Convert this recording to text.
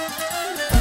Música